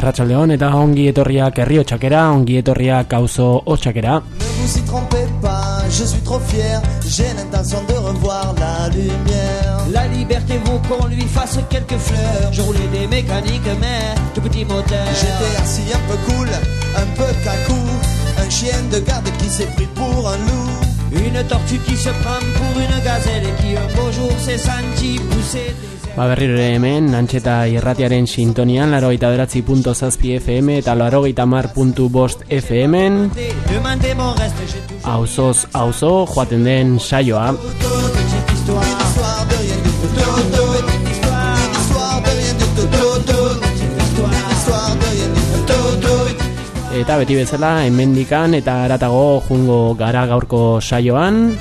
Arratsaldeon eta ongi etorriak ongi etorriak auzo. Ne vous y trompez pas, je suis trop fier, j'ai l'intention de revoir la lumière. La liberté vaut qu'on lui fasse quelques fleurs. Je roulais des mécaniques, mais tout petit moteur. J'étais assis un peu cool, un peu cacou, un chien de garde qui s'est pris pour un loup. Une tortue qui se prend pour une gazelle et qui un beau jour s'est senti pousser des Ba berriro ere hemen, antxeta irratiaren sintonian, larogeita beratzi punto zazpi FM eta larogeita mar puntu bost FM ailes. Demandez mon reste, j'ai toujours auzoz auzo joaten den saioa. Eta beti bezala, hemendikan eta aratago jungo gara gaurko saioan.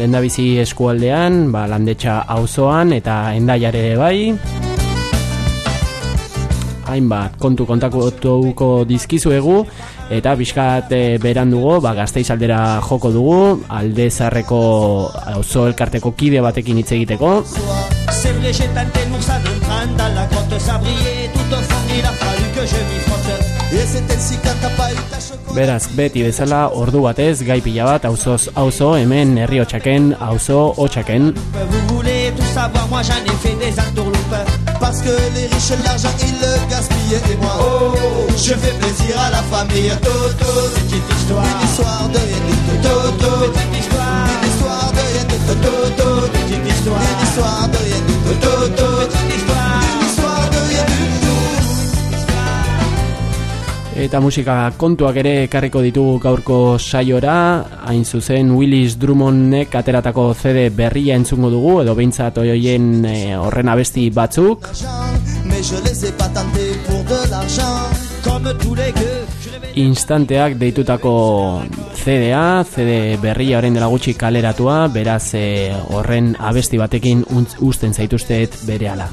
Lendabizi eskualdean, ba, landetxa auzoan eta endaiare bai. Hainbat, kontu kontakutuko dizkizuegu eta bizkat e, berandugo, ba, gazteiz aldera joko dugu, alde zarreko auzo elkarteko kide batekin hitz egiteko. C'est vrai, j'ai tenté l'ours en entrant dans la grotte, ça a fallu que je m'y Beraz, beti bezala ordu batez, gai pila bat, auzoz auzo, hemen herri hotxaken, auzo. Parce que les riches, l'argent, ils le gaspillent. Et moi, oh, je fais plaisir à la famille. Toto, Petite histoire. Toto, Eta musika kontuak ere ekarriko ditugu gaurko saiora, hain zuzen Willis Drummondek ateratako CD berria entzungo dugu, edo behintzat hoien e, horren abesti batzuk. Instanteak deitutako CDA, CD berria orain dela gutxi kaleratua, beraz e, horren abesti batekin uzten zaituzteet berehala.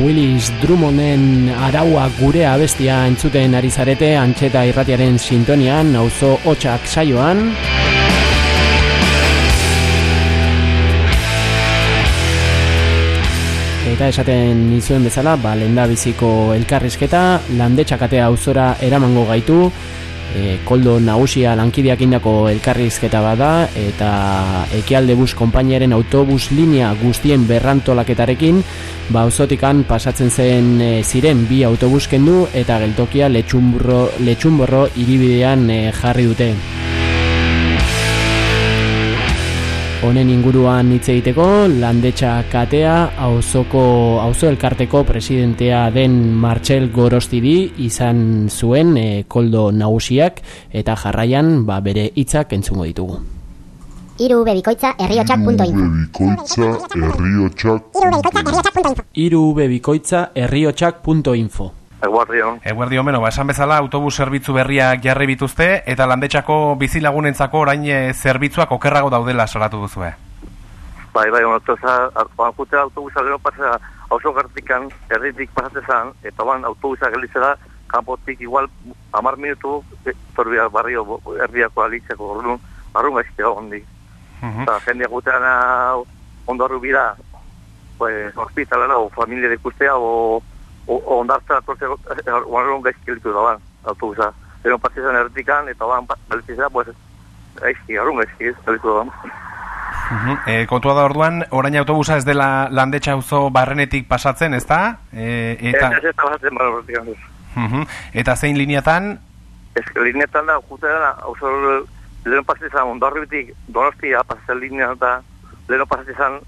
Willis Drummonden araua gure abestia entzuten ari zarete antxeta irratiaren sintonian, auzo hotxak saioan. Eta esaten nizuen bezala, ba, lenda biziko elkarrizketa, landetxakatea auzora eramango gaitu, e, koldo nagusia lankideak indako elkarrizketa bada eta ekialde bus konpainiaren autobus linea guztien berrantolaketarekin ba osotikan pasatzen zen e, ziren bi autobus kendu eta geltokia letxumborro, letxumborro iribidean e, jarri dute Honen inguruan hitz egiteko, landetxa katea, auzoko auzo elkarteko presidentea den Martxel Gorostidi izan zuen e, koldo nagusiak eta jarraian ba, bere hitzak entzungo ditugu. Iru bebikoitza herriotxak.info Iru bebikoitza herriotxak.info Eguardion. Eguardion, beno, ba, esan bezala autobus zerbitzu berriak jarri bituzte eta landetxako bizilagunentzako orain e, zerbitzuak okerrago daudela salatu duzue. Bai, bai, onotu za, jute autobusa gero pasea, hauso gertikan, erditik pasatezan, eta ban autobusa gelitzera, kanpotik igual, amar minutu, e, torbia barrio, erdiako alitzeko, orduan, arrun gaizte hondi. Uh -huh. Eta jendeak gutean ondo arrubira, pues, hospitalera, o familia ikustea, o ondartza atortze guanron gaizkilitu da ban, autobusa. Ero patizan erdikan, eta ban, balitizera, pues, gaizki, arrun gaizki, gelitu da ban. E, kontua da orduan, orain autobusa ez dela landetxa auzo barrenetik pasatzen, ez da? E, eta... Ez, ez, pasatzen barrenetik, -huh. Eta zein lineatan? Ez, lineatan da, jute da, auzo leheno pasatizan ondarribitik, donostia pasatzen linean da, leheno pasatizan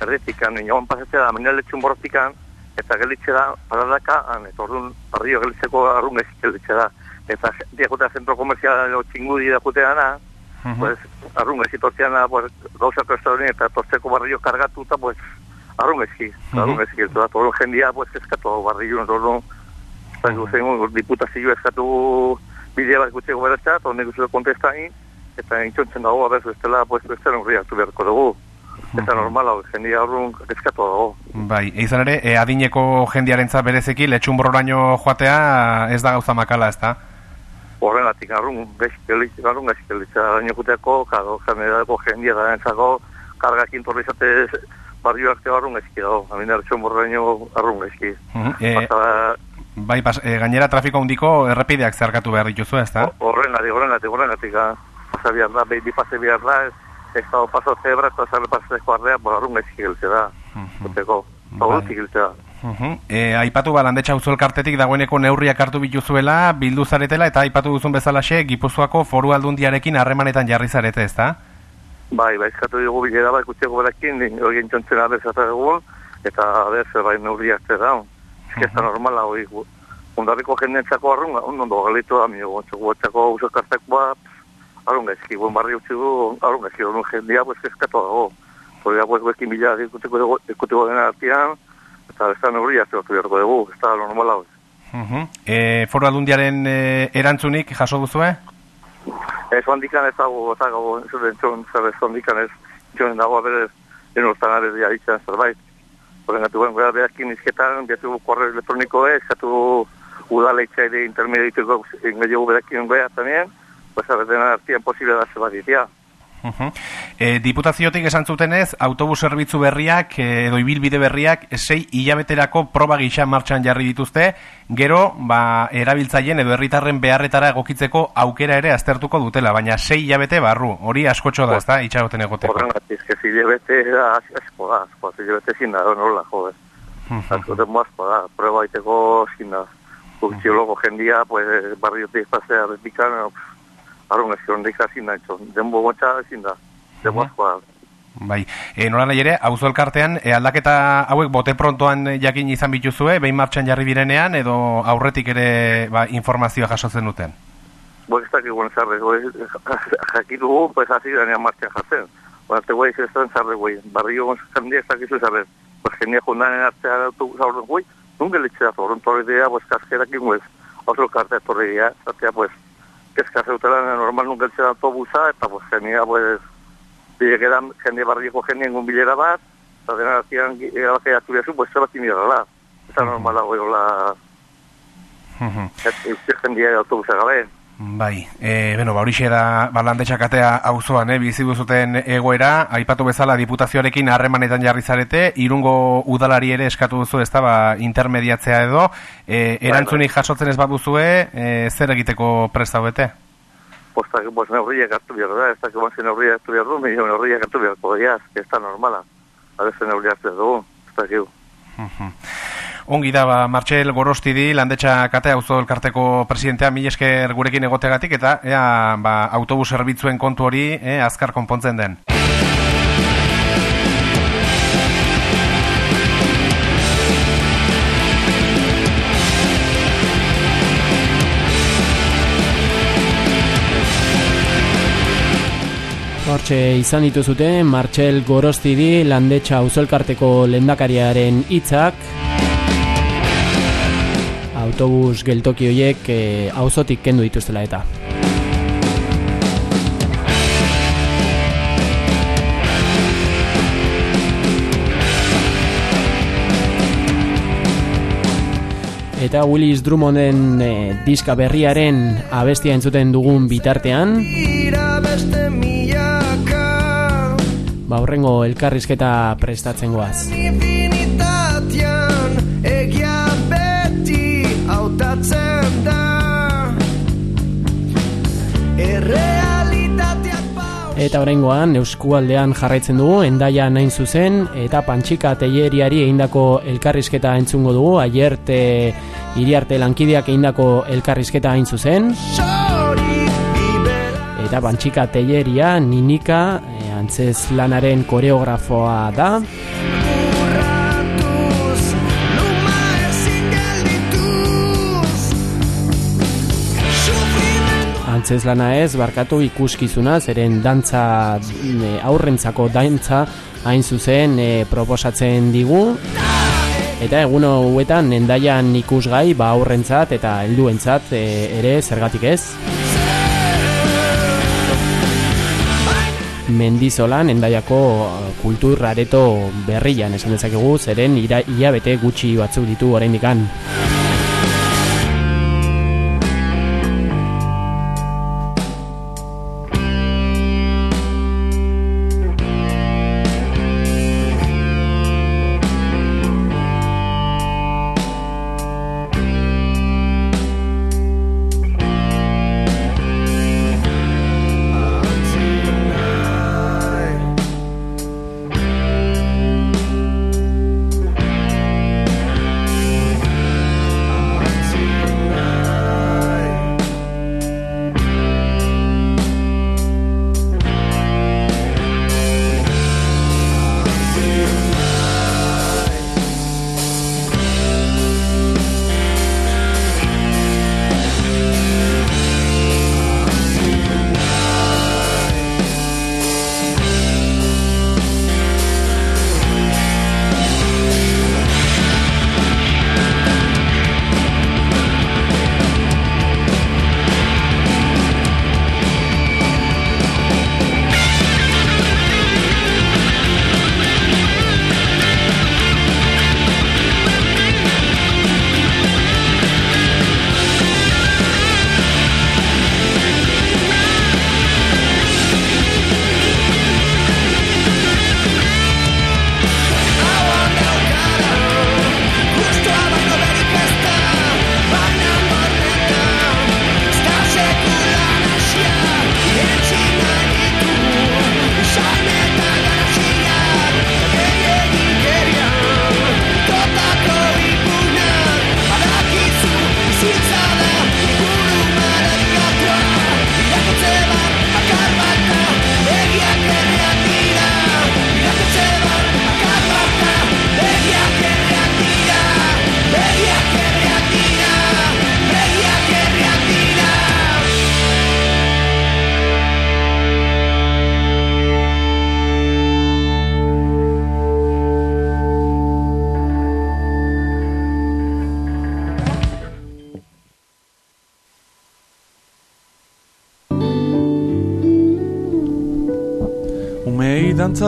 erdikan, inoan pasatzen da, menea letxun borrotikan, eta gelitxe da, paradaka, eta orduan, barrio gelitzeko arrun gelitxe da. Eta diakotea zentro komerzial txingudi da jutea dana, uh -huh. pues, arrun gezitortzean, pues, gauza hori eta tortzeko barrio kargatuta, pues, arrun uh -huh. arrun gezi, eta orduan jendia, pues, eskatu barrio, orduan, uh -huh. diputazio eskatu bidea bat gutxeko beratza, eta honek guztiko kontestain, eta intxontzen dago, abez, bestela, pues, bestela horri hartu beharko dugu. Eta normala, jendia horren eskatu dago. Bai, izan ere, e, adineko jendiarentza berezeki, letxun borroraino joatea ez da gauza makala, ez da? Horren atik, arrun gaizkelitza, arrun gaizkelitza, daño juteako, kado, jendeako jendia da entzako, kargakin torri izate barrio arte arrun gaizki dago, amina letxun borroraino arrun gaizki. Uh -huh. e, bai, pas, e, gainera trafiko hundiko errepideak zerkatu behar dituzu, ez da? Horren atik, horren atik, horren atik, pasa behar da, behi ez, estado paso cebra, eta sale paseko ardea, bora arrun gaizki giltze da, guteko, favortik giltze da. E, aipatu ba, landetxa elkartetik dagoeneko neurriak hartu bituzuela, bildu zaretela, eta aipatu duzun bezalaxe, Gipuzkoako foru aldundiarekin harremanetan jarri zarete, ez da? Bai, bai, eskatu dugu bilera, bai, kutxeko berakin, hori entxontzen abezata dugu, eta abez, bai, neurriak zer da. Ez ez da normala, hori, undarriko jendentzako arrun, ondo galitu da, mi, gontxako usakartekoa, arun gaizki, buen barri utzi du, arun gaizki, arun jendia, pues, eskatu dago. Podria, pues, guekin bila, ikuteko dena artian, eta ez da neurri azteratu beharko dugu, ez da normala. Uh -huh. e, foro aldundiaren e, erantzunik jaso duzu, eh? Ez handikan ez dago, ez dago, ez dago, ez dago, ez dago, ez dago, aberez, enortan arez dia ditzen zerbait. Horren gatu, bueno, gara behazkin izketan, behatu korre elektroniko ez, gatu udaleitza ere intermediatuko ingeiogu berakin behar tamien, pues a veces artian posible da zebaditia. -huh. e, diputaziotik esan zutenez, autobus zerbitzu berriak e, edo ibilbide berriak sei hilabeterako proba gisa martxan jarri dituzte, gero ba, erabiltzaien edo herritarren beharretara egokitzeko aukera ere aztertuko dutela, baina sei hilabete barru, hori askotxo da, ezta, itxagoten egoteko. Horren gatiz, que sei hilabete da, asko da, asko, sei hilabete zin da, nola, jode. -huh. Asko da, asko da, prueba iteko zin da. Guztiologo jendia, pues, barriotik pasea retikan, no, arun ez girondik hazin da, etxo. Denbo gotxa ezin da. Denbo askoa. Bai, e, nola nahi ere, auzo elkartean, e, aldaketa hauek bote prontoan jakin izan bituzue, behin martxan jarri birenean, edo aurretik ere ba, informazioa jasotzen duten? Bo, ez dakik guen zarre, jakitu gu, pues hasi danean martxan jatzen. Bona, te guai, ez zarre, guai, barrio gonzak ez dakizu zarre. Pues genia jundanen artean autobus aurren, guai, nunge letxea, zorun torri dira, pues kaskerak inguez, auzo elkartea torri dira, zatea, pues, kezka zeutela normal nun geltzen autobusa, eta pues, genia, pues, bide jende barrieko jenien bilera bat, eta dena artian erabakea atu behazu, pues, zebat inira Ez da normala goiola, Mhm. euskerten dira autobusa gabe. Bai, e, beno, ba, horixe da, ba, landetxakatea auzoan, eh, bizi duzuten egoera, aipatu bezala diputazioarekin harremanetan jarri zarete, irungo udalari ere eskatu duzu, ez da, ba, intermediatzea edo, e, erantzunik jasotzen ez baduzue, e, zer egiteko prestaubete? Posta, pues neurriak hartu behar da, ez da, que neurriak hartu behar du, milio neurriak hartu behar da, ez da normala. A veces neurriak hartu behar dugu, ez da, que Ongi da, ba, Martxel Gorostidi, landetxa kate auzo elkarteko presidentea, mil esker gurekin egoteagatik, eta ea, ba, autobus zerbitzuen kontu hori, eh, azkar konpontzen den. Hortxe izan dituzute Martxel Gorostidi landetxa auzolkarteko lendakariaren hitzak autobus geltoki hoiek e, auzotik kendu dituztela eta. Eta Willis Drummonden e, diska berriaren abestia entzuten dugun bitartean. Ba horrengo elkarrizketa prestatzen goaz hautatzen da. Errealitateak Eta oraingoan Euskualdean jarraitzen dugu Endaia nain zuzen eta Pantxika Teieriari egindako elkarrizketa entzungo dugu. Aierte iriarte lankideak egindako elkarrizketa hain zuzen. Eta Pantxika Teieria Ninika eh, antzez lanaren koreografoa da Antzez lana ez, barkatu ikuskizuna, zeren dantza e, aurrentzako dantza hain zuzen e, proposatzen digu Eta egun hauetan endaian ikusgai ba aurrentzat eta helduentzat e, ere zergatik ez. Mendizolan endaiako eh, kultur areto berrian esan dezakegu zeren hilabete gutxi batzuk ditu oraindikan. Umeei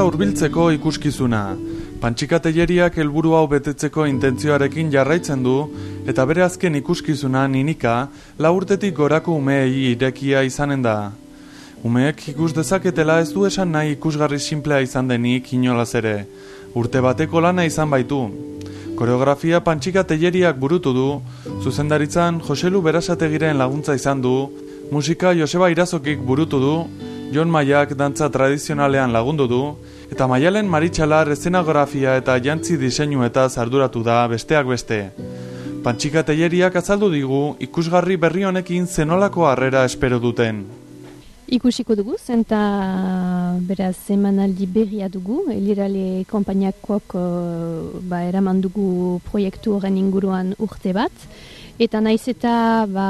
hurbiltzeko ikuskizuna. Pantxikateieriak helburu hau betetzeko intentzioarekin jarraitzen du, eta bere azken ikuskizuna ninika lau urtetik gorako umeei irekia izanen da. Umeek ikus dezaketela ez du esan nahi ikusgarri simplea izan denik inolaz ere. Urte bateko lana izan baitu. Koreografia Pantxika Telleriak burutu du, zuzendaritzan Joselu Berasategiren laguntza izan du, musika Joseba Irazokik burutu du, Jon Maiak dantza tradizionalean lagundu du, eta Maialen Maritxalar eszenografia eta jantzi diseinu eta arduratu da besteak beste. Pantxika Telleriak azaldu digu ikusgarri berri honekin zenolako harrera espero duten. Ikusiko dugu, zenta beraz emanaldi berria dugu, elirale kompainiakoak uh, ba, eraman dugu proiektu horren inguruan urte bat, eta naiz eta ba,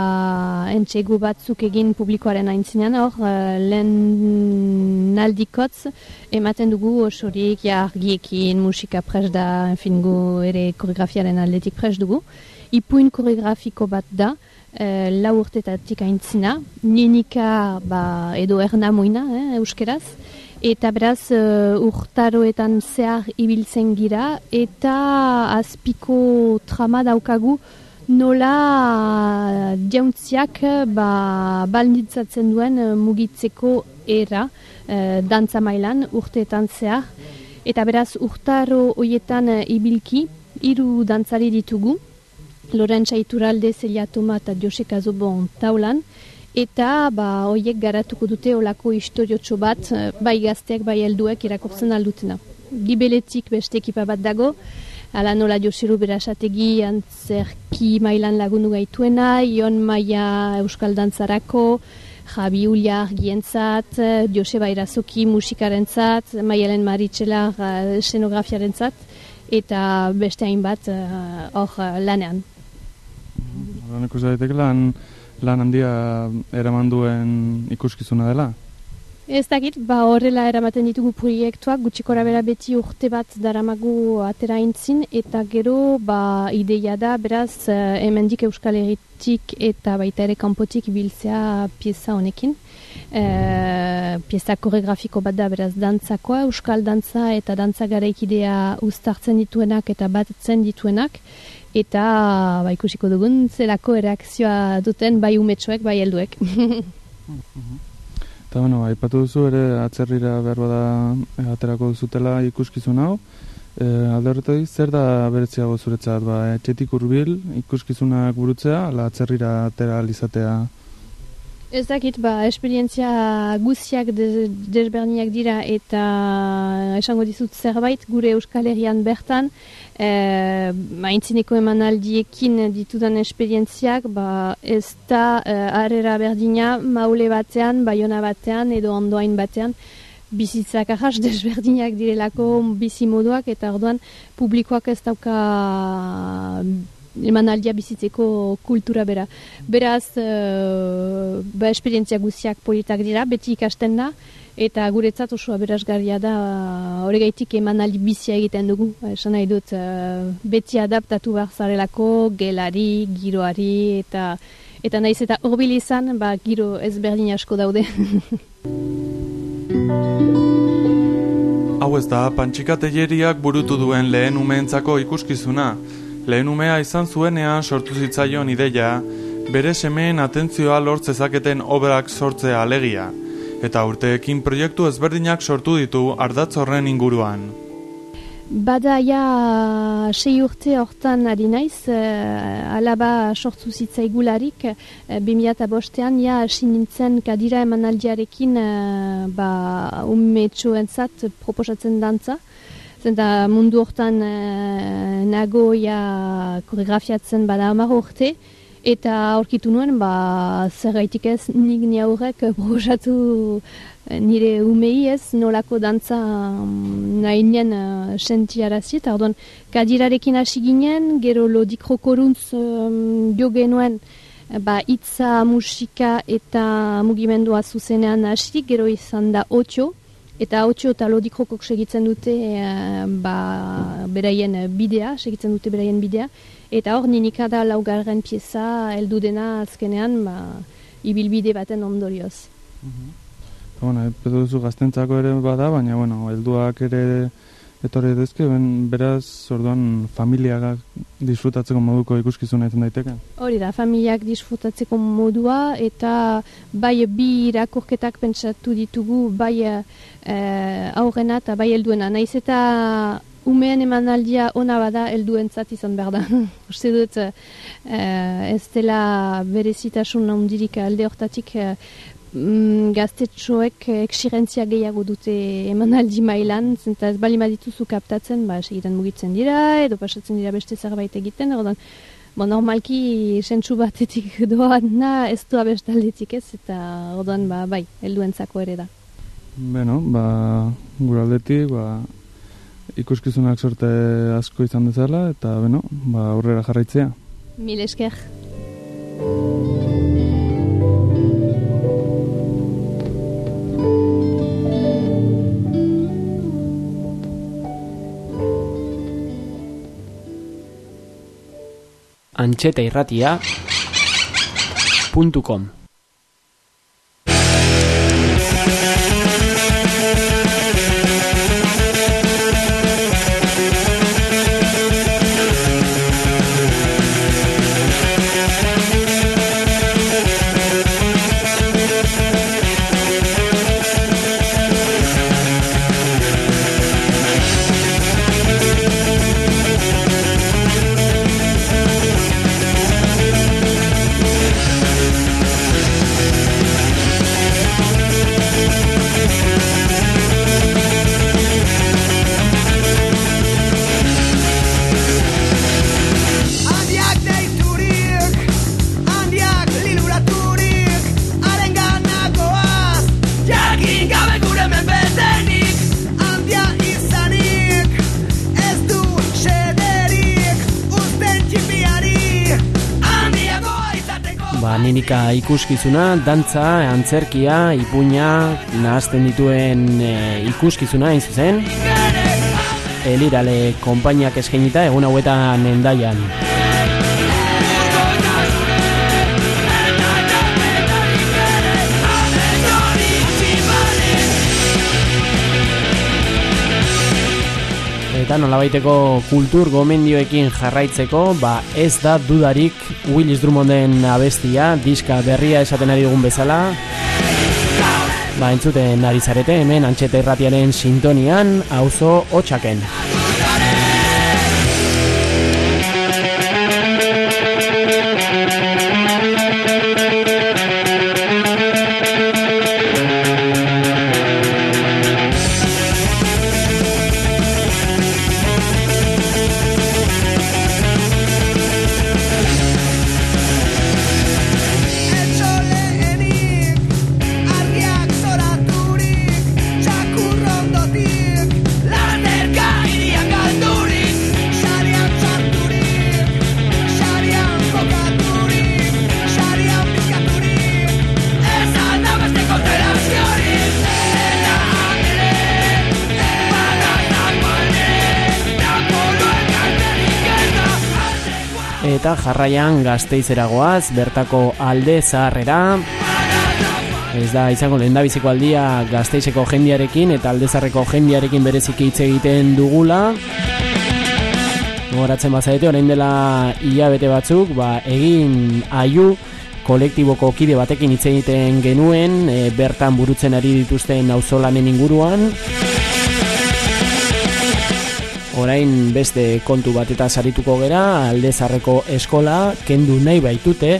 entxegu batzuk egin publikoaren aintzinean hor, uh, lehen naldikotz ematen dugu osorik, ja, argiekin, musika pres da, enfin, gu ere koreografiaren aldetik pres dugu, ipuin koreografiko bat da, e, lau urtetatik aintzina, ninika ba, edo erna moina, eh, euskeraz, eta beraz uh, urtaroetan zehar ibiltzen gira, eta azpiko trama daukagu nola jauntziak ba, balnitzatzen duen uh, mugitzeko era uh, dantza mailan urteetan zehar, eta beraz urtaro hoietan uh, ibilki, hiru dantzari ditugu, Lorentza Iturralde, Celia Toma eta Jose Kazobon taulan, eta ba, hoiek garatuko dute olako historiotxo bat, eh, bai gazteak, bai helduek irakurtzen aldutena. Gibeletik beste ekipa bat dago, ala nola Josiru Berasategi antzerki mailan lagundu gaituena, Ion Maia Euskal Dantzarako, Javi Ulia argientzat, Joseba Irazoki musikarentzat, Maialen Maritxela eh, escenografiarentzat, eta beste hainbat eh, hor lanean. Horan ikus daiteke lan, lan handia eraman duen ikuskizuna dela. Ez dakit, ba horrela eramaten ditugu proiektuak, gutxikora bera beti urte bat daramagu atera eta gero ba ideia da, beraz, eh, hemendik Euskal Herritik eta baita ere kanpotik biltzea pieza honekin. E, pieza koreografiko bat da, beraz, dantzakoa, Euskal dantza eta dantza garaikidea uztartzen dituenak eta batzen dituenak, eta ba, ikusiko dugun zelako reakzioa duten bai umetxoek, bai helduek. Eta bueno, aipatu duzu ere atzerrira behar bada eh, aterako duzutela ikuskizun hau. E, alde horretatik, zer da beretziago zuretzat, ba, etxetik hurbil ikuskizunak burutzea, ala atzerrira atera alizatea? Ez dakit, ba, esperientzia guziak de, desberniak dira eta esango dizut zerbait gure Euskal Herrian bertan. E, maintzineko emanaldiekin ditudan esperientziak ba, ez da e, arrera berdina maule batean, baiona batean edo ondoain batean. Bizitzak ahas desberdinak direlako bizi moduak eta orduan publikoak ez dauka emanaldia bizitzeko kultura bera. Beraz, uh, ba esperientzia guziak politak dira, beti ikasten da, eta guretzat oso aberasgarria da horregaitik emanaldi bizia egiten dugu. Ba, esan nahi dut, uh, beti adaptatu behar zarelako, gelari, giroari, eta eta naiz eta horbil izan, ba, giro ezberdin asko daude. Hau ez da, Pantxika Telleriak burutu duen lehen umeentzako ikuskizuna, Lehen umea izan zuenean sortu zitzaion ideia, bere semeen atentzioa lortzezaketen obrak sortzea alegia, eta urteekin proiektu ezberdinak sortu ditu ardatz horren inguruan. Bada ja sei urte hortan ari naiz, uh, alaba sortu zitzaigularik, uh, 2005an ja hasi kadira emanaldiarekin uh, ba, umetxoentzat proposatzen dantza. Zenta mundu hortan e, nago ja koreografiatzen bada amar urte, eta aurkitu nuen, ba, zer gaitik ez nik ni aurrek proposatu eh, nire umei ez nolako dantza um, nahi nien uh, sentiarazi, eta orduan kadirarekin hasi ginen, gero lodik rokoruntz um, jo genuen, ba, itza, musika eta mugimendua zuzenean hasi, gero izan da otio, Eta hotxo eta lodikrokok segitzen dute e, ba, beraien bidea, segitzen dute beraien bidea. Eta hor ninika da laugarren pieza heldu dena azkenean ba, ibilbide baten ondorioz. Mm -hmm. Bueno, duzu gaztentzako ere bada, baina bueno, helduak ere etorri ben, beraz, orduan, familiagak disfrutatzeko moduko ikuskizuna izan daiteke. Hori da, familiak disfrutatzeko modua eta bai bi irakurketak pentsatu ditugu bai eh, aurrena eta bai helduena. Naiz eta umeen emanaldia ona bada helduentzat izan behar da. Uste dut eh, ez dela berezitasun handirik alde hortatik eh, mm, gaztetxoek eksirentzia gehiago dute emanaldi mailan, zenta ez bali dituzu kaptatzen, ba, segitan mugitzen dira, edo pasatzen dira beste zerbait egiten, ordan, Bo, normalki sentsu batetik doana ez du abestaldetik ez, eta orduan ba, bai, helduentzako ere da. Beno, ba, gure aldetik, ba, ikuskizunak sorte asko izan dezala, eta beno, ba, aurrera jarraitzea. Mil esker. Antxeta ninika ikuskizuna, dantza, antzerkia, ipuña, nahazten dituen e, ikuskizuna hain zuzen. Elirale konpainiak eskainita egun hauetan endaian. Eta nolabaiteko kultur gomendioekin jarraitzeko, ba ez da dudarik Willis Drummonden abestia, diska berria esaten ari dugun bezala. Ba entzuten ari zarete hemen antxeta irratiaren sintonian, auzo hotxaken. Jarraian gazteizeragoaz, bertako alde zaharrera. Ez da izango lehendabiziko aldia gazteizeko jendiarekin eta aldezarreko jendiarekin bereziki hitz egiten dugula. Gogoratzen bazarete, orain dela hilabete batzuk, ba, egin aiu kolektiboko kide batekin hitz egiten genuen, e, bertan burutzen ari dituzten auzolanen inguruan. Orain beste kontu bat eta sarituko gera, aldezarreko eskola kendu nahi baitute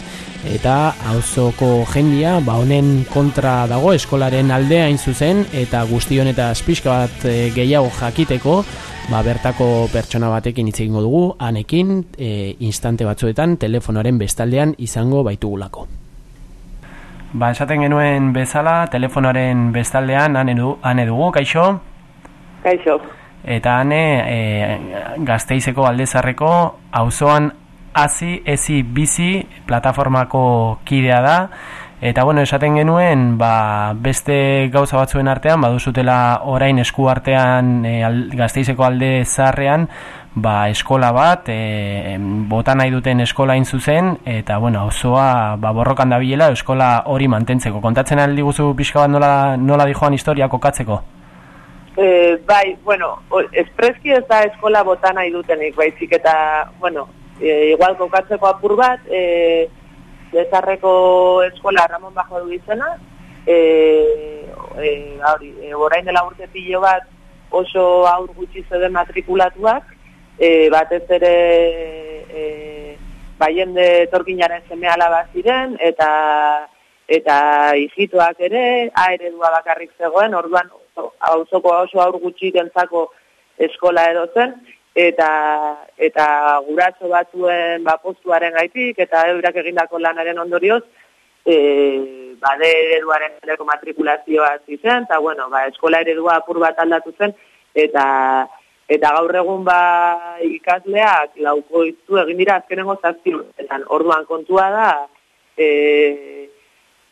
eta auzoko jendia ba honen kontra dago eskolaren aldea hain zuzen eta guzti honetaz pixka bat e, gehiago jakiteko ba, bertako pertsona batekin hitz egingo dugu anekin e, instante batzuetan telefonoaren bestaldean izango baitugulako. Ba, esaten genuen bezala, telefonoaren bestaldean ane, du, ane dugu, kaixo? Kaixo. Eta ane e, gazteizeko aldezarreko auzoan hasi ezi bizi plataformako kidea da. Eta bueno esaten genuen ba, beste gauza batzuen artean baduzutela orain esku artean e, al, gazteizeko alde zaharrean ba, eskola bat e, bota nahi duten eskola zuzen eta bueno auzoa ba, borrokan dabilela eskola hori mantentzeko. Kontatzen aldi guzu pixka bat nola, nola dijoan historia kokatzeko E, bai, bueno, espreski ez da eskola bota nahi dutenik, baizik eta, bueno, e, igual kokatzeko apur bat, e, Lezarreko eskola Ramon Bajo du izena, e, e, hori, e, orain dela urte pilo bat oso aur gutxi zeuden matrikulatuak, e, batez ere e, baiende torkinaren seme alaba ziren, eta eta hijitoak ere, A eredua bakarrik zegoen, orduan auzoko oso aur gutxi gentzako eskola edo zen, eta eta guraso batzuen ba, postuaren gaitik, eta eurak egindako lanaren ondorioz, e, ba, D ereduaren aldeko matrikulazioa hasi zen, eta bueno, ba, eskola eredua apur bat aldatu zen, eta eta gaur egun ba ikasleak lauko itzu egin dira azkenengo zazpi urteetan. Orduan kontua da, e,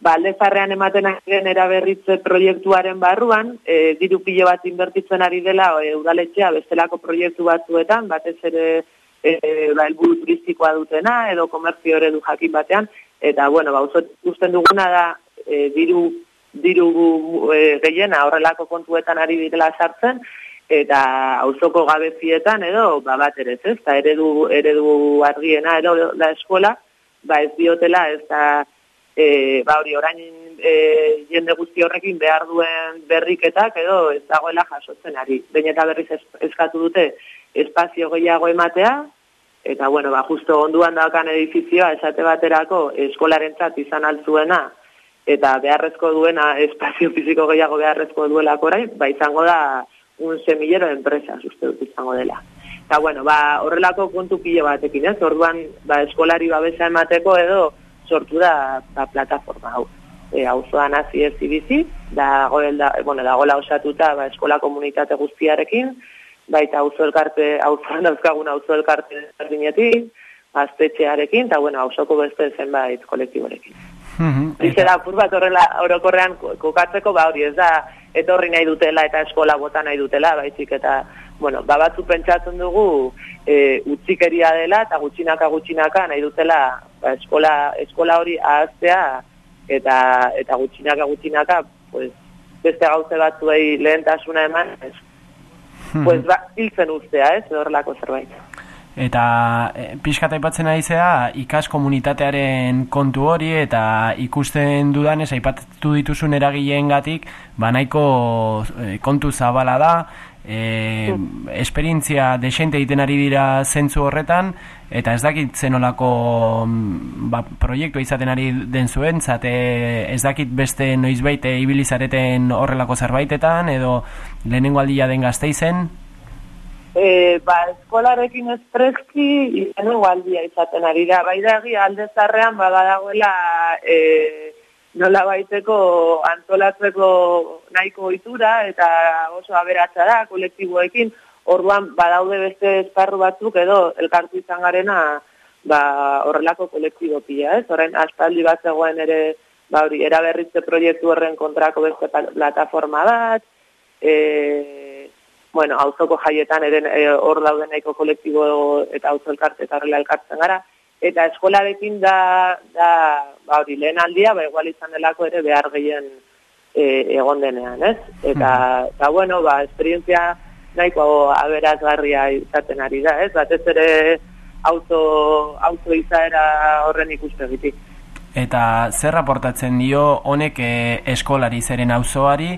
ba, aldezarrean ematen ari den eraberritze proiektuaren barruan, e, diru pilo bat inbertitzen ari dela e, udaletxea bestelako proiektu batzuetan, batez ere e, ba, helburu turistikoa dutena edo komertzio eredu jakin batean, eta bueno, ba, oso ikusten duguna da e, diru, diru e, gehiena horrelako kontuetan ari direla sartzen, eta auzoko gabezietan edo ba, bat ere ez, ez, eta eredu, eredu argiena edo la eskola, ba ez diotela ez da e, ba hori orain e, jende guzti horrekin behar duen berriketak edo ez dagoela jasotzen ari. Behin eta berriz es- eskatu dute espazio gehiago ematea, eta bueno, ba, justo onduan daukan edifizioa esate baterako eskolarentzat izan altzuena, eta beharrezko duena espazio fiziko gehiago beharrezko duelako orain, ba izango da un semillero de empresas, uste dut izango dela. Eta bueno, ba, horrelako kontu pilo batekin, ez? Orduan, ba, eskolari babesa emateko edo sortu da ba, plataforma hau. E, auzoan hasi ez bizi, da goel da, bueno, dagoela osatuta ba, eskola komunitate guztiarekin, baita auzo elkarte, auzoan dauzkagun auzo elkarte berdinetik, gaztetxearekin, eta bueno, auzoko beste zenbait kolektiborekin. Dice da, apur bat horrela orokorrean ko- kokatzeko, ba hori ez da, etorri nahi dutela eta eskola bota nahi dutela, baizik eta, bueno, ba batzu pentsatzen dugu e, utzikeria dela eta gutxinaka gutxinaka nahi dutela ba, eskola, eskola hori ahaztea eta eta gutxinaka gutxinaka pues, beste gauze batzuei lehentasuna eman, ez, pues, ba, hiltzen ustea, ez, horrelako zerbait. Eta e, pixkat aipatzen ari zea ikas komunitatearen kontu hori eta ikusten dudanez aipatu dituzun eragileengatik ba nahiko e, kontu zabala da e, esperientzia desente egiten ari dira zentzu horretan eta ez dakit zenolako mm, ba, proiektua izaten ari den zuen zate ez dakit beste noizbait e, ibili zareten horrelako zerbaitetan edo lehenengo aldia den gazteizen E, ba, eskolarekin espreski izango aldia izaten ari da. Bai da egia alde zarrean ba, badagoela e, nola baiteko antolatzeko nahiko ohitura eta oso aberatsa da kolektiboekin. Orduan badaude beste esparru batzuk edo elkartu izan garena ba, horrelako kolektibo pila, ez? Orain aspaldi bat zegoen ere ba, hori, eraberritze proiektu horren kontrako beste plataforma bat, e, bueno, auzoko jaietan ere e, hor dauden nahiko kolektibo eta auzo elkarte eta horrela elkartzen gara. Eta eskolarekin da, da ba hori, lehen aldia, ba igual izan delako ere behar gehien e, egon denean, ez? Eta, eta bueno, ba, esperientzia nahiko aberazgarria izaten ari da, ez? Batez ere auzo, auzo izaera horren ikuspegitik. Eta zer raportatzen dio honek e, eskolari zeren auzoari,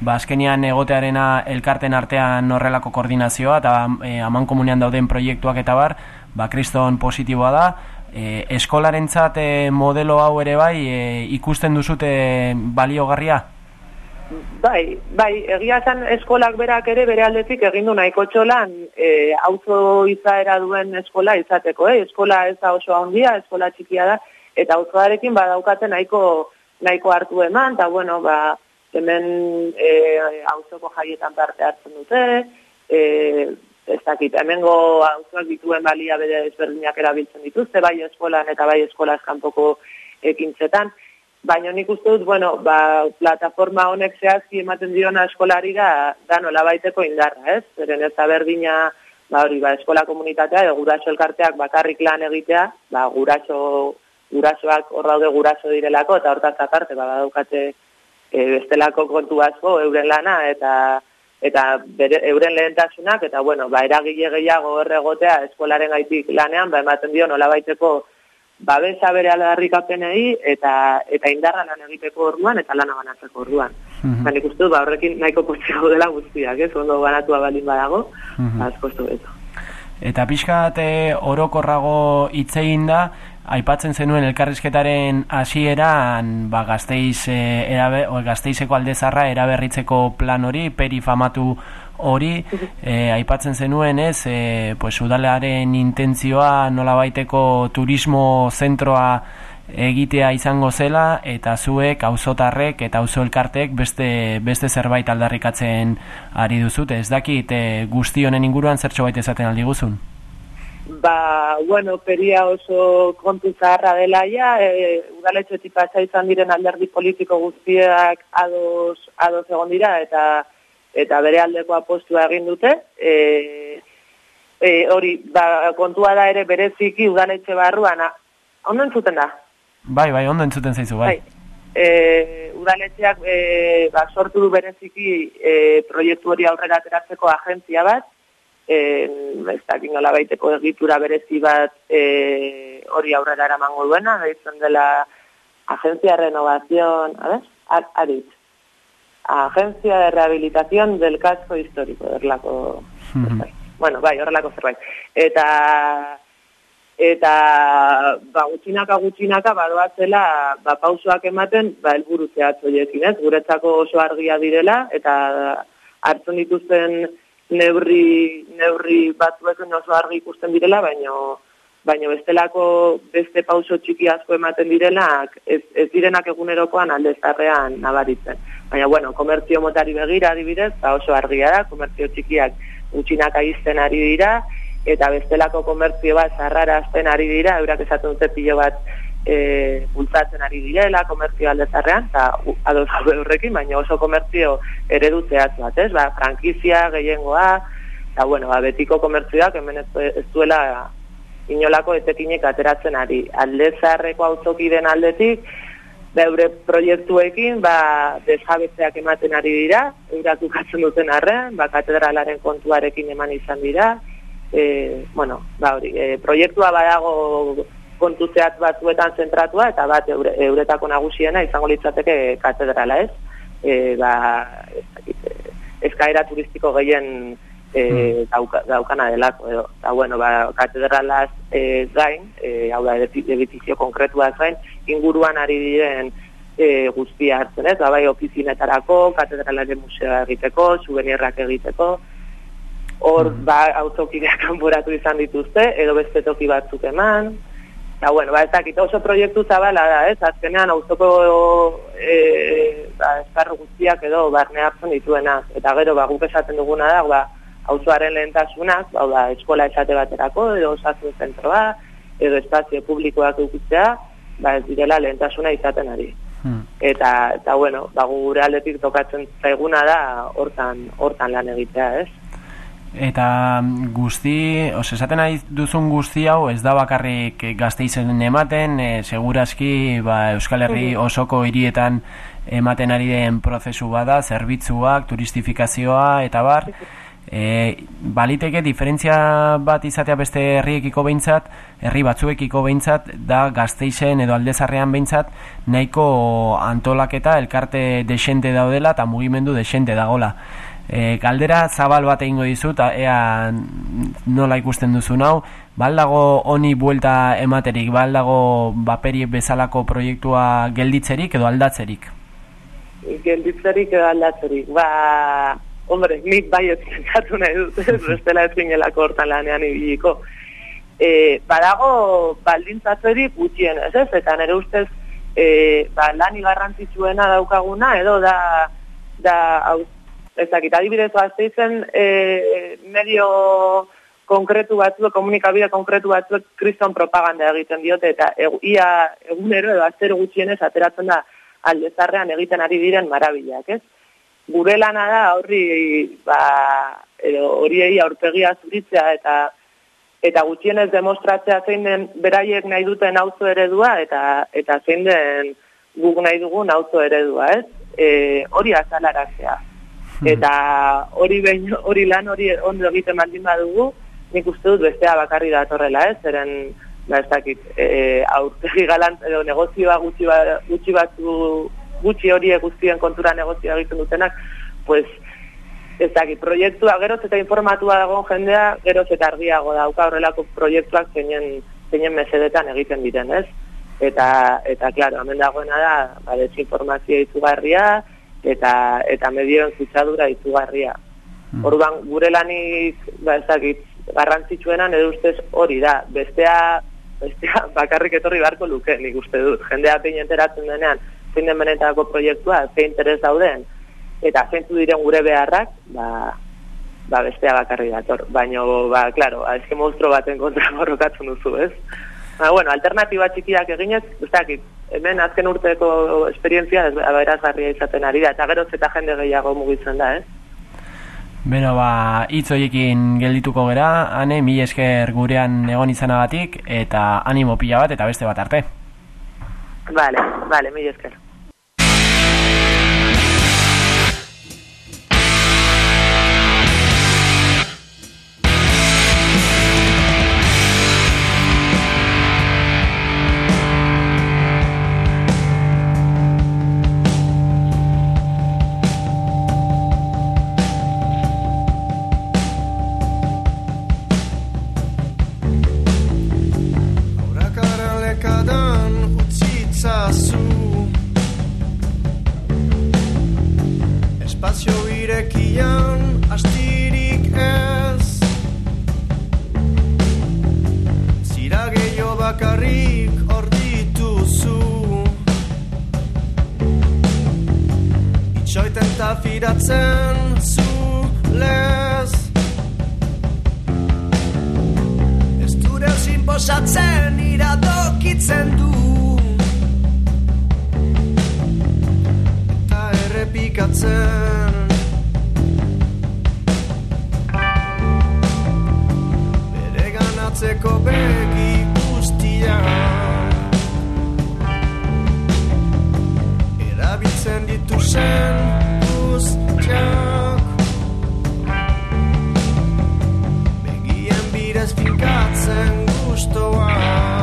ba azkenean egotearena elkarten artean horrelako koordinazioa eta e, aman komunean dauden proiektuak eta bar, ba kriston positiboa da. E, eskolarentzat e, modelo hau ere bai e, ikusten duzute baliogarria? Bai, bai, egia esan eskolak berak ere bere aldetik egin du nahiko txolan e, auzo izaera duen eskola izateko, eh? eskola ez da oso handia, eskola txikia da, eta auzoarekin badaukate nahiko, nahiko hartu eman, eta bueno, ba, hemen e, auzoko jaietan parte hartzen dute, e, ez dakit, hemengo auzoak dituen balia bere ezberdinak erabiltzen dituzte, bai eskolan eta bai eskola eskanpoko ekintzetan, Baina nik uste dut, bueno, ba, plataforma honek zehazki ematen diona eskolari da, da nola baiteko indarra, ez? Zeren ez berdina, ba, hori, ba, eskola komunitatea, edo guraso elkarteak bakarrik lan egitea, ba, guraso, gurasoak hor daude guraso direlako, eta hortaz aparte, ba, daukate e, bestelako kontu asko euren lana, eta eta bere, euren lehentasunak, eta bueno, ba, eragile gehiago erregotea eskolaren gaitik lanean, ba, ematen dio nola baiteko babesa bere aldarrikapenei eta eta indarra lan egiteko orduan eta lana banatzeko orduan. Nik uste dut, ba, horrekin nahiko potxeago dela guztiak, ez? Ondo banatua balin badago, Mhm. ba, asko beto. Eta pixkat eh, orokorrago hitzein da, aipatzen zenuen elkarrizketaren hasieran ba, gazteiz, eh, erabe, o, gazteizeko aldezarra eraberritzeko plan hori, peri famatu hori, eh, aipatzen zenuen ez, eh, pues, udalearen intentzioa nolabaiteko turismo zentroa egitea izango zela eta zuek auzotarrek eta auzo elkartek beste, beste zerbait aldarrikatzen ari duzute. Ez dakit eh, guzti honen inguruan zertxo bait esaten aldi guzun? Ba, bueno, peria oso kontu zaharra dela ja, e, udaletxetik pasa izan diren alderdi politiko guztiak ados, ados egon dira eta eta bere aldeko apostua egin dute. E, e, hori, ba, kontua da ere bereziki udaletxe barruan, ondo entzuten da? Bai, bai, ondo entzuten zaizu, bai. e, udaletxeak e, ba, sortu du bereziki e, proiektu hori aurrera ateratzeko agentzia bat, e, ez dakit nola baiteko egitura berezi bat e, hori aurrera eramango duena, da izan dela Agencia de Renovación, a ver, A- ARIT, Agencia de Rehabilitación del Casco Histórico, erlako, bueno, bai, horrelako zerbait. Eta eta ba gutxinaka gutxinaka badoatzela ba pausoak ematen ba helburu zehatz horiekin, ez? Guretzako oso argia direla eta hartzen dituzten neurri neurri batzuekin oso argi ikusten direla, baino baino bestelako beste pauso txiki asko ematen direnak ez, ez direnak egunerokoan aldezarrean nabaritzen. Baina bueno, komertzio motari begira adibidez, ba oso argia da, komertzio txikiak gutxinaka izten ari dira, eta bestelako komertzio bat zarrara azten ari dira, eurak esaten dute pilo bat e, bultzatzen ari direla, komertzio aldezarrean, eta ados gaude horrekin, baina oso komertzio eredu bat, ez? Ba, frankizia, gehiengoa, eta bueno, ba, betiko komertzioak hemen ez, ez duela inolako etekinek ateratzen ari. Aldezarreko auzoki den aldetik, beure proiektuekin, ba, desjabetzeak ematen ari dira, eurak ukatzen duten arren, ba, katedralaren kontuarekin eman izan dira, e, bueno, ba, hori, e, proiektua badago kontu zehatz batzuetan zentratua, eta bat eure, euretako nagusiena izango litzateke katedrala, ez? E, ba, ez dakit, e, eskaera turistiko gehien e, dauka, daukana delako, edo. Eta, bueno, ba, katedralaz e, gain, e, hau da, edifizio konkretuaz gain, inguruan ari diren e, guztia hartzen, ez? Ba, bai, ofizinetarako, katedralaren museoa egiteko, subenierrak egiteko, hor, ba, autokideak kanporatu izan dituzte, edo beste toki batzuk eman, Eta, bueno, ba, ez dakit oso proiektu zabala da, ez? Azkenean, auzoko e, ba, esparru guztiak edo barne hartzen dituena. Eta gero, ba, guk esaten duguna da, ba, auzoaren lehentasunak, ba, ba, eskola esate baterako, edo osasun zentroa, edo espazio publikoak eukitzea, ba, ez direla lehentasuna izaten ari. Eta, eta bueno, ba, gu gure aldetik tokatzen zaiguna da, hortan, hortan lan egitea, ez? Eta mm, guzti, os esaten nahi duzun guzti hau ez da bakarrik gazteizen ematen, e, segurazki ba, Euskal Herri osoko hirietan ematen ari den prozesu bada, zerbitzuak, turistifikazioa eta bar. E, baliteke diferentzia bat izatea beste herriekiko behintzat, herri batzuekiko behintzat, da gazteizen edo aldezarrean behintzat, nahiko antolaketa elkarte desente daudela eta mugimendu desente dagola. E, galdera zabal bat egingo dizut, ea nola ikusten duzun hau, baldago honi buelta ematerik, baldago baperi bezalako proiektua gelditzerik edo aldatzerik. gelditzerik edo aldatzerik. Ba, hombre, nik bai ez pentsatu nahi dut, bestela ez ginelako hortan lanean ibiliko. E, badago baldintzatzerik gutxien, ez ez? Eta nire ustez, e, ba, lani garrantzitsuena daukaguna, edo da, da hau, ez dakit, adibidez gazteizen e, medio konkretu batzuek, komunikabide konkretu batzuek kriston propaganda egiten diote, eta egu, ia egunero edo aztero gutxienez ateratzen da aldezarrean egiten ari diren marabilak, ez? Gure lana da horri, ba, edo horiei aurpegia zuritzea eta eta gutxienez demostratzea zein den beraiek nahi duten auzo eredua eta eta zein den guk nahi dugun auzo eredua, ez? E, hori azalaratzea. Eta hori behin, hori lan hori ondo egiten baldin badugu, nik uste dut bestea bakarri datorrela, ez? Zeren, ba, ez dakit, e, aurtegi galant, edo negozioa gutxi, ba, gutxi batzu, gutxi hori guztien kontura negozioa egiten dutenak, pues, ez dakit, proiektua geroz eta informatua dagoen jendea, geroz eta argiago dauka horrelako proiektuak zeinen, zeinen mesedetan egiten diren, ez? Eta, eta, klaro, hemen dagoena da, ba, desinformazioa izugarria, eta, eta medioen zutsadura izugarria. Orduan, gure lanik, ba, ez dakit, garrantzitsuenan edo ustez hori da, bestea, bestea bakarrik etorri beharko luke, nik uste dut. Jendea pein enteratzen denean, zein den benetako proiektua, zein interes dauden, eta zeintu diren gure beharrak, ba, ba bestea bakarri dator. Baina, ba, klaro, azke monstro baten kontra borrokatzen duzu, ez? Ba, bueno, alternatiba txikiak eginez, ez dakit, hemen azken urteko esperientzia aberazgarria izaten ari da, eta geroz eta jende gehiago mugitzen da, ez? Beno, ba, hitz horiekin geldituko gera, ane, mi esker gurean egon izanagatik, eta animo pila bat, eta beste bat arte. Vale, vale, mil esker. Bakarrik hor dituzu. Itxoiten ta firatzen zu lez. Ez dure ezin posatzen iradokitzen du. Eta errepikatzen. Bere ganatzeko begi guztia Erabiltzen dituzen guztiak. Begien bidez finkatzen gustoa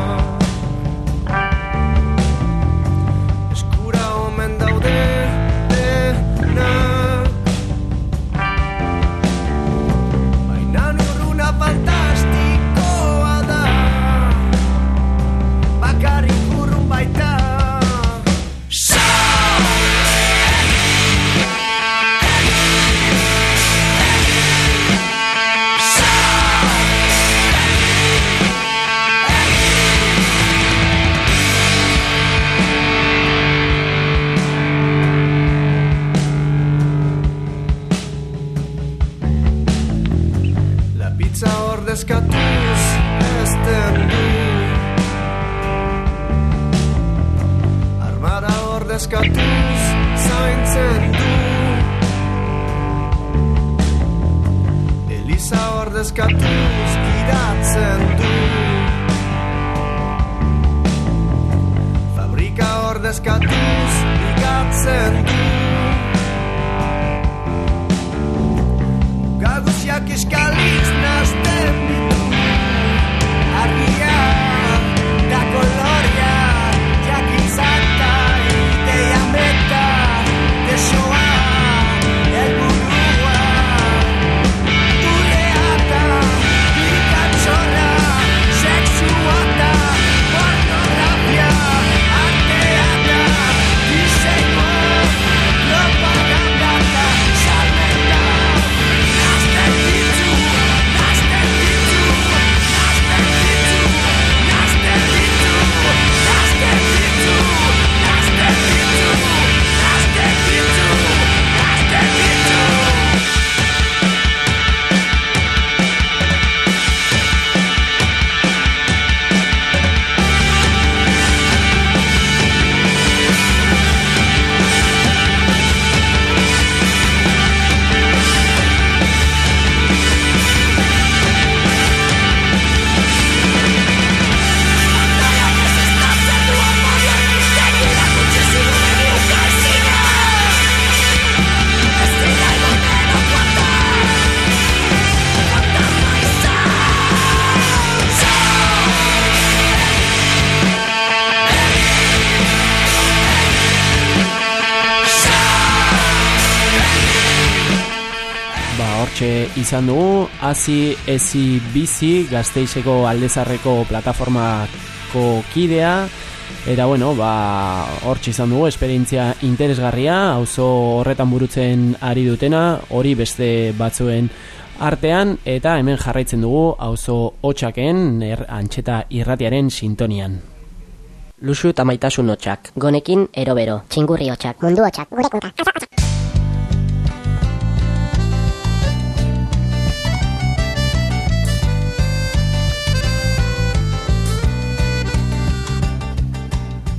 ordezkatuz gidatzen du Fabrika ordezkatuz ligatzen du izan dugu, hazi ezi bizi gazteizeko aldezarreko plataformako kidea, eta bueno, ba, hortxe izan dugu, esperientzia interesgarria, auzo horretan burutzen ari dutena, hori beste batzuen artean, eta hemen jarraitzen dugu auzo hotxaken er, antxeta irratiaren sintonian. Luxu eta maitasun hotxak. Gonekin erobero. Txingurri hotxak. Mundu hotxak. Gure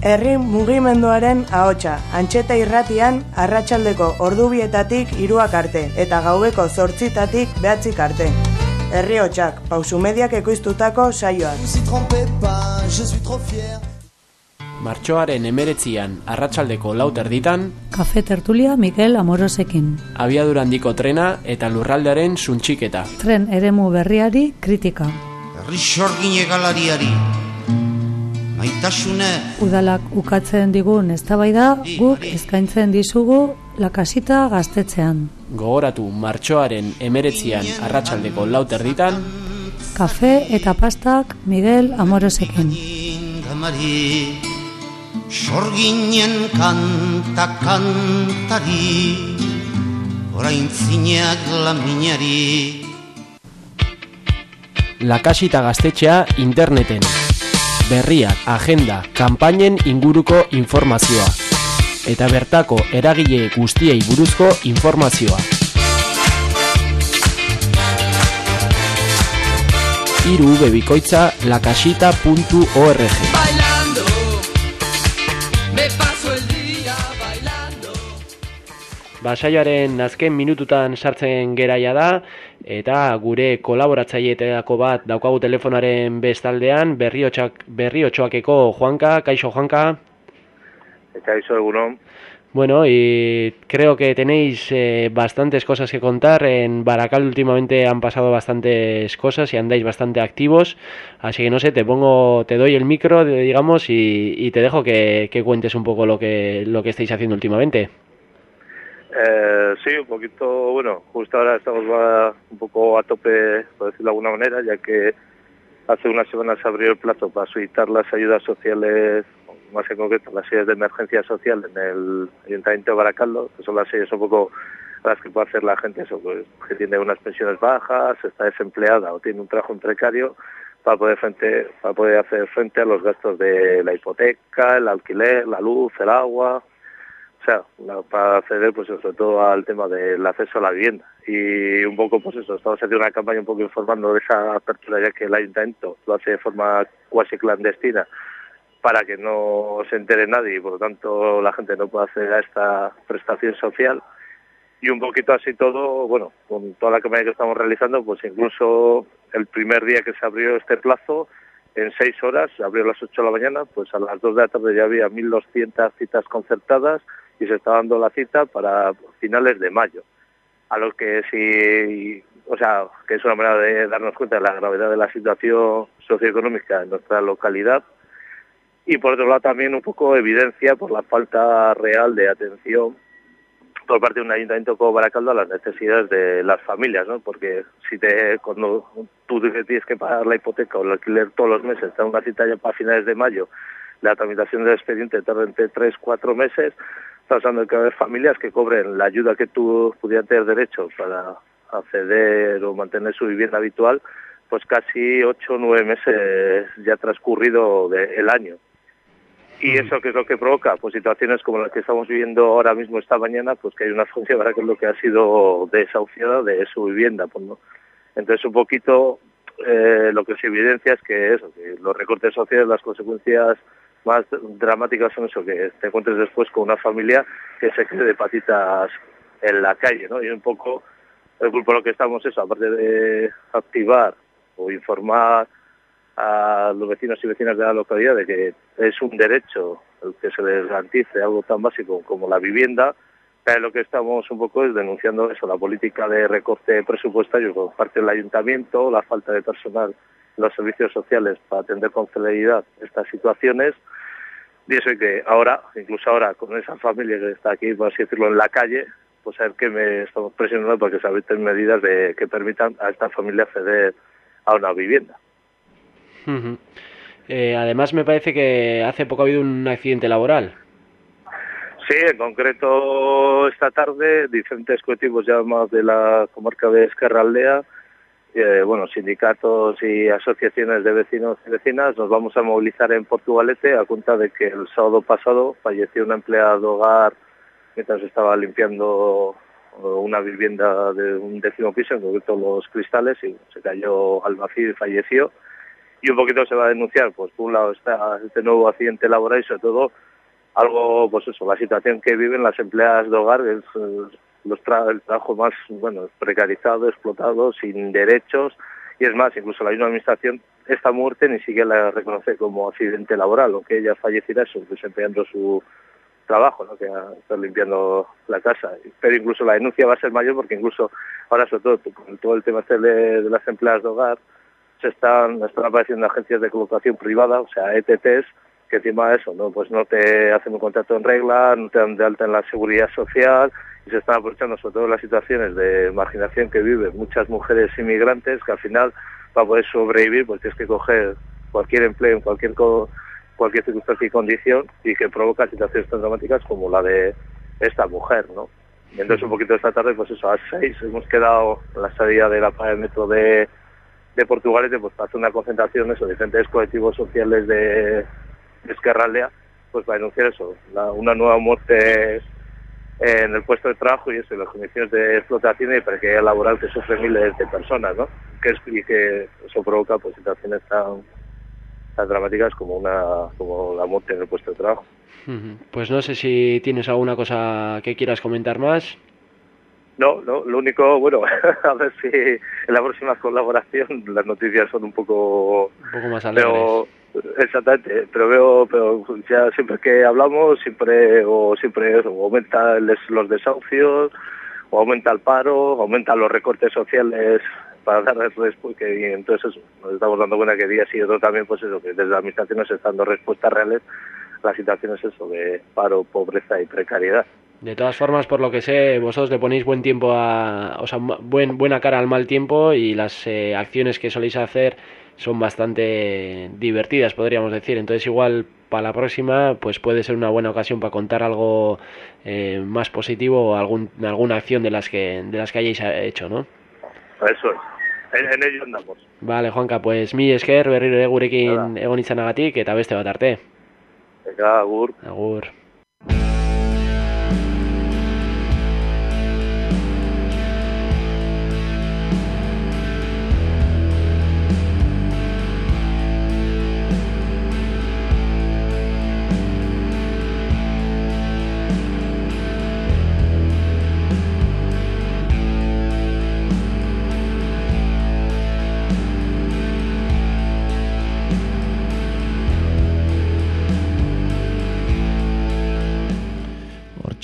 Herri mugimenduaren ahotsa, antxeta irratian, arratsaldeko ordubietatik iruak arte, eta gaubeko zortzitatik behatzik arte. Herri hotxak, pausu mediak ekoiztutako saioak. Martxoaren emeretzian arratsaldeko lauter ditan, Kafe tertulia Miguel Amorosekin. abiadura handiko trena eta lurraldearen suntxiketa. Tren eremu berriari kritika. Herri sorgin egalariari Maitasune Udalak ukatzen digun eztabaida guk eskaintzen dizugu lakasita gaztetzean. Gogoratu martxoaren emeretzian arratsaldeko lauter ditan, Kafe eta pastak Miguel Amorosekin. Gamari Sorginen kanta kantari Orain zineak laminari lakasita gaztetxea interneten. Berriak, agenda, kanpainen inguruko informazioa. Eta bertako eragile guztiei buruzko informazioa. Iru bebikoitza lakasita.org Bailando, me paso el día bailando. Basaioaren azken minututan sartzen geraia da eta gure kolaboratzaileetako bat daukagu telefonaren bestaldean berriotxak berriotxoakeko Juanka, kaixo Juanka. Eta iso egunon. Bueno, y creo que tenéis eh, bastantes cosas que contar. En Baracal últimamente han pasado bastantes cosas y andáis bastante activos. Así que no sé, te pongo, te doy el micro, digamos, y, y te dejo que, que cuentes un poco lo que, lo que estáis haciendo últimamente. Eh, sí, un poquito, bueno, justo ahora estamos un poco a tope, por decirlo de alguna manera, ya que hace unas semanas se abrió el plazo para solicitar las ayudas sociales, más en concreto las ayudas de emergencia social en el Ayuntamiento de Baracaldo, que son las ayudas un poco las que puede hacer la gente eso, pues, que tiene unas pensiones bajas, está desempleada o tiene un trabajo precario, para poder, frente, para poder hacer frente a los gastos de la hipoteca, el alquiler, la luz, el agua, o sea, para acceder pues sobre todo al tema del acceso a la vivienda. Y un poco pues eso, estamos haciendo una campaña un poco informando de esa apertura ya que el ayuntamiento lo hace de forma cuasi clandestina para que no se entere nadie y por lo tanto la gente no pueda acceder a esta prestación social. Y un poquito así todo, bueno, con toda la campaña que estamos realizando, pues incluso el primer día que se abrió este plazo, en seis horas, abrió a las 8 de la mañana, pues a las 2 de la tarde ya había 1.200 citas concertadas y se está dando la cita para finales de mayo. A lo que sí, o sea, que es una manera de darnos cuenta de la gravedad de la situación socioeconómica en nuestra localidad y por otro lado también un poco evidencia por la falta real de atención por parte de un ayuntamiento como Baracaldo a las necesidades de las familias, ¿no? Porque si te cuando tú tienes que pagar la hipoteca o el alquiler todos los meses, te da una cita ya para finales de mayo, la tramitación del expediente tarda entre tres, cuatro meses, estamos hablando de que haber familias que cobren la ayuda que tú pudieras tener derecho para acceder o mantener su vivienda habitual, pues casi ocho o nueve meses ya transcurrido del año. ¿Y eso qué es lo que provoca? Pues situaciones como las que estamos viviendo ahora mismo esta mañana, pues que hay una para que es lo que ha sido desahuciada de su vivienda. Pues, ¿no? Entonces un poquito eh, lo que se evidencia es que eso, que los recortes sociales, las consecuencias más dramáticas son eso, que te encuentres después con una familia que se quede de patitas en la calle, ¿no? Y un poco el grupo lo que estamos eso, aparte de activar o informar a los vecinos y vecinas de la localidad de que es un derecho el que se les garantice algo tan básico como la vivienda, lo que estamos un poco es denunciando eso, la política de recorte presupuestario por parte del ayuntamiento, la falta de personal los servicios sociales para atender con celeridad estas situaciones, y eso que ahora, incluso ahora, con esa familia que está aquí, por así decirlo, en la calle, pues a ver que me estamos presionando para que se adopten medidas de que permitan a esta familia acceder a una vivienda. Eh, además, me parece que hace poco ha habido un accidente laboral. Sí, en concreto esta tarde diferentes colectivos ya más de la comarca de Esquerra Aldea, eh, bueno, sindicatos y asociaciones de vecinos y vecinas, nos vamos a movilizar en Portugalete a cuenta de que el sábado pasado falleció una empleada de hogar mientras estaba limpiando eh, una vivienda de un décimo piso, en concreto los cristales, y se cayó al vacío y falleció. Y un poquito se va a denunciar, pues por un lado está este nuevo accidente laboral y sobre todo algo, pues eso, la situación que viven las empleadas de hogar, eh, los tra- el trabajo más, bueno, precarizado, explotado, sin derechos, y es más, incluso la misma administración, esta muerte ni siquiera la reconoce como accidente laboral, aunque ella falleciera eso, desempeñando su trabajo, ¿no? que estar limpiando la casa. Pero incluso la denuncia va a ser mayor porque incluso ahora, sobre todo, con todo el tema este de, de las empleadas de hogar, se están, están apareciendo agencias de colocación privada, o sea, ETTs, que encima eso, ¿no? Pues no te hacen un contrato en regla, no te dan de alta en la seguridad social y se están aprovechando sobre todo las situaciones de marginación que viven muchas mujeres inmigrantes que al final para poder sobrevivir pues tienes que coger cualquier empleo en cualquier cualquier circunstancia y condición y que provoca situaciones tan dramáticas como la de esta mujer, ¿no? Y entonces un poquito esta tarde, pues eso, a las seis hemos quedado en la salida de la del metro de, de Portugalete, pues para hacer una concentración, eso, diferentes colectivos sociales de, de Esquerra Aldea, pues para denunciar eso, la- una nueva muerte en el puesto de trabajo y eso, y las condiciones de explotación y precariedad laboral que sufren miles de personas, ¿no? Que es, y que eso provoca pues situaciones tan, tan dramáticas como una como la muerte en el puesto de trabajo. Pues no sé si tienes alguna cosa que quieras comentar más. No, no, lo único, bueno, a ver si en la próxima colaboración las noticias son un poco Un poco más alegres. pero exactamente pero veo pero ya siempre que hablamos siempre o siempre aumenta los desahucios o aumenta el paro aumentan los recortes sociales para dar respuesta y entonces nos estamos dando cuenta que día sí otro también pues eso que desde la administración nos están dando respuestas reales. A las situaciones eso de paro pobreza y precariedad. De todas formas, por lo que sé, vosotros le ponéis buen tiempo a, o sea, buen, buena cara al mal tiempo y las eh, acciones que soléis hacer son bastante divertidas, podríamos decir. Entonces, igual para la próxima, pues puede ser una buena ocasión para contar algo eh, más positivo o algún, alguna acción de las que de las que hayáis eh, hecho, ¿no? eso es en, en ello andamos Vale, Juanca, pues mi esker berriro ere gurekin egon izanagatik eta beste bat arte. Venga, agur. Agur.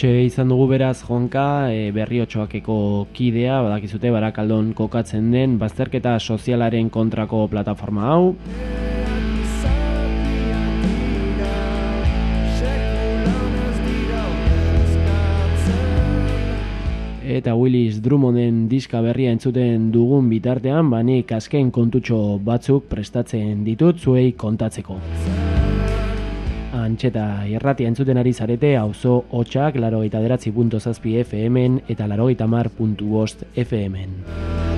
Hortxe izan dugu beraz jonka e, berriotxoakeko kidea, badakizute barakaldon kokatzen den bazterketa sozialaren kontrako plataforma hau. Eta Willis Drummonden diska berria entzuten dugun bitartean, banik azken kontutxo batzuk prestatzen ditut zuei kontatzeko. Antxeta irratia entzuten ari zarete auzo hotxak larogeita deratzi punto zazpi FM-en eta puntu bost FM-en.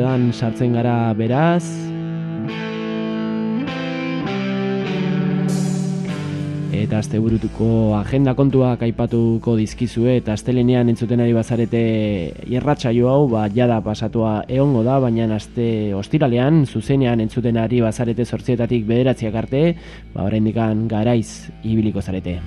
Minututan sartzen gara beraz. Eta asteburutuko agenda kontuak aipatuko dizkizue eta astelenean entzuten ari bazarete irratsaio hau ba jada pasatua egongo da baina aste ostiralean zuzenean entzuten ari bazarete 8etatik 9 arte ba oraindikan garaiz ibiliko zarete.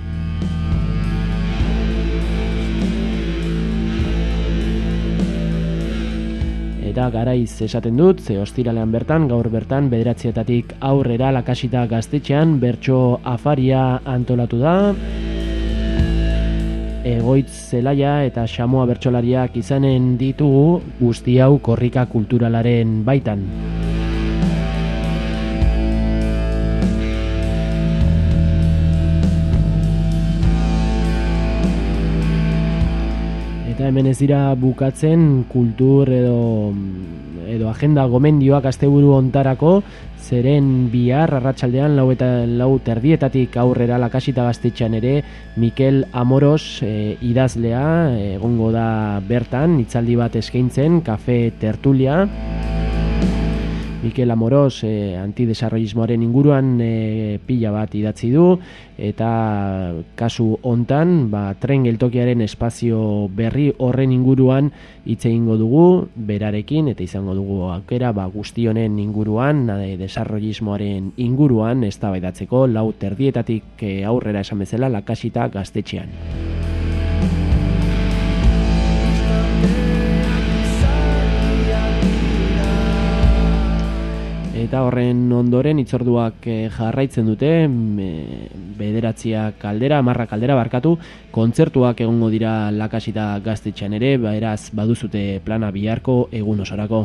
Eta garaiz esaten dut, ze ostiralean bertan, gaur bertan, bederatzietatik aurrera lakasita gaztetxean, bertso afaria antolatu da. Egoitz zelaia eta xamoa bertsolariak izanen ditugu guzti hau korrika kulturalaren baitan. Eta hemen ez dira bukatzen kultur edo edo agenda gomendioak asteburu ontarako zeren bihar arratsaldean lau eta lau terdietatik aurrera lakasita gaztetxean ere Mikel Amoros e, idazlea egongo da bertan hitzaldi bat eskaintzen kafe tertulia Mikel Amoros e, antidesarrollismoaren inguruan e, pila bat idatzi du eta kasu hontan ba, tren geltokiaren espazio berri horren inguruan hitz egingo dugu berarekin eta izango dugu aukera ba, guzti honen inguruan e, desarrollismoaren inguruan eztabaidatzeko lau terdietatik aurrera esan bezala lakasita gaztetxean. Eta horren ondoren itzorduak eh, jarraitzen dute, e, bederatziak kaldera, marra kaldera barkatu, kontzertuak egongo dira lakasita gaztetxean ere, ba eraz baduzute plana biharko egun osorako.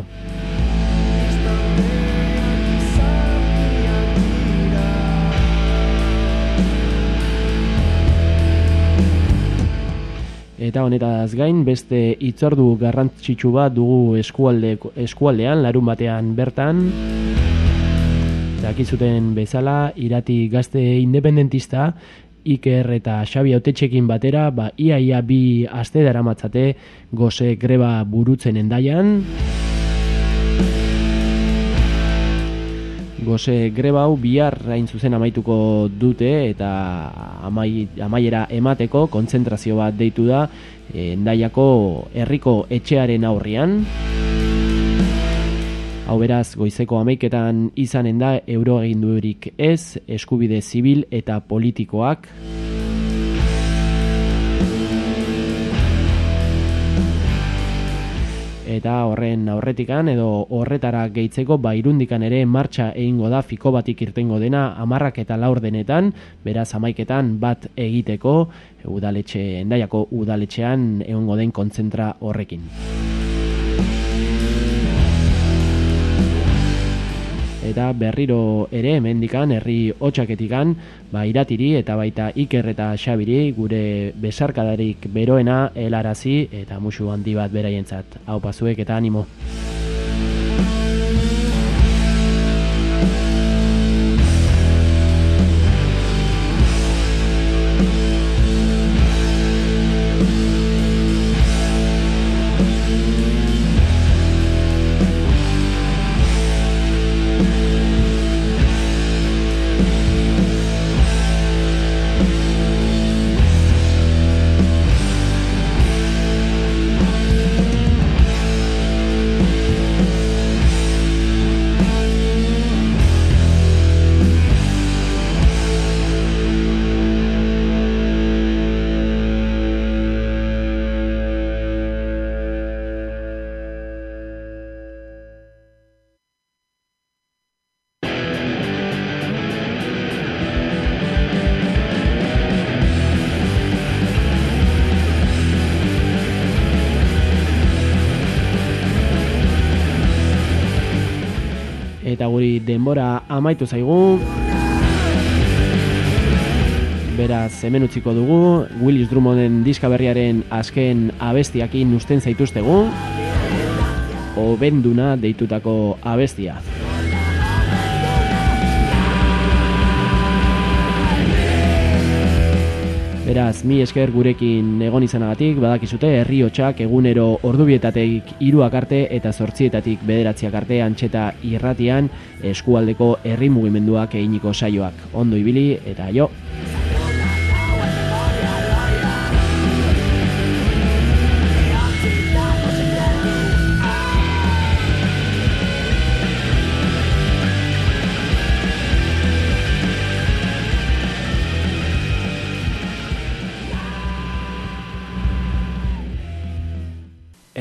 Eta honetaz gain, beste itzordu garrantzitsu bat dugu eskualde, eskualdean, larun batean bertan. Dakizuten bezala, irati gazte independentista, Iker eta Xabi Autetxekin batera, ba, ia ia bi aste dara matzate goze greba burutzen endaian. Goze greba hau bihar hain zuzen amaituko dute eta amai, amaiera emateko kontzentrazio bat deitu da endaiako herriko etxearen aurrian. Hau beraz, goizeko ameiketan izanen da euro egindurik ez, eskubide zibil eta politikoak. Eta horren aurretikan edo horretara gehitzeko ba irundikan ere martxa egingo da fiko batik irtengo dena amarrak eta laur denetan, beraz amaiketan bat egiteko udaletxe, endaiako udaletxean egongo den kontzentra horrekin. Eta berriro ere hemendikan herri hotsaketikan ba iratiri eta baita Iker eta Xabiri gure besarkadarik beroena helarazi eta musu handi bat beraientzat. Hau pasuek eta animo. Denbora amaitu zaigu. Beraz, hemen utziko dugu, Willis Drummonden diska berriaren azken abestiakin usten zaituztegu. Obenduna deitutako abestia. Beraz, mi esker gurekin egon izanagatik, badakizute herri hotxak egunero ordubietatik hiruak arte eta zortzietatik bederatziak arte antxeta irratian eskualdeko herri mugimenduak eginiko saioak. Ondo ibili eta jo!